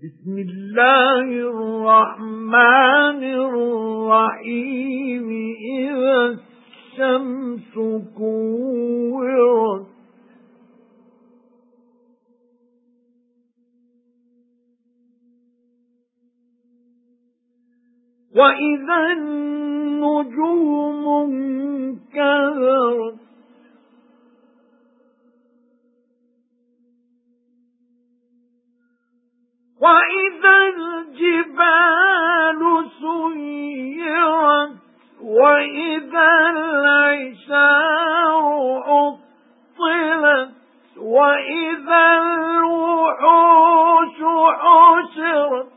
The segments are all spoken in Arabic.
بسم الله الرحمن الرحيم. إذا الشمس كورت. وَإِذَا النُّجُومُ وَإِذَا الْجِبَالُ سُيِّرَتْ وَإِذَا الْعِشَارُ عُطِّلَتْ وَإِذَا الْوُحُوشُ حُشِرَتْ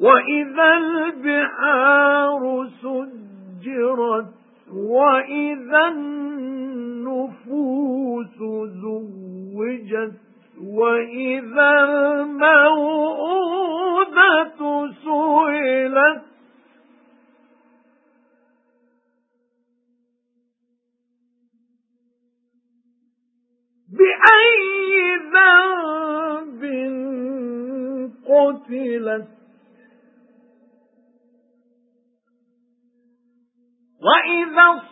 وَإِذَا الْبِحَارُ سُجِّرَتْ وَإِذَا النُّفُوسُ زُوِّجَتْ وَإِذَا الْمَوْءُودَةُ سُئِلَتْ. بِأَيِّ ذَنبٍ قُتِلَتْ؟ وَإِذَا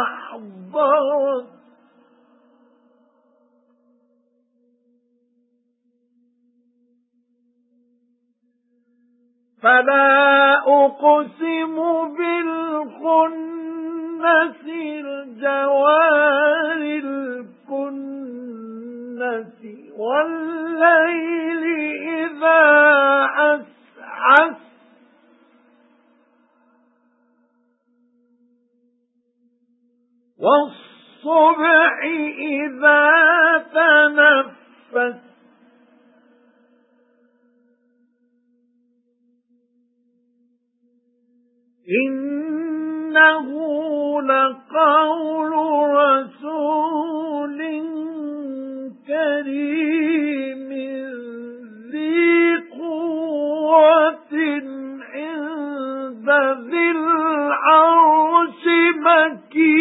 أَحْضَرَتْ فَلَا أُقْسِمُ بِالْخُنَّسِ الْجَوَارِ الْكُنَّسِ وَاللَّيْلِ وَالصُّبْحِ إِذَا تَنَفَّسَ. إِنَّهُ لَقَوْلُ رَسُولٍ كَرِيمٍ ذِي قُوَّةٍ عِندَ ذِي الْعَرْشِ مَكِينٍ.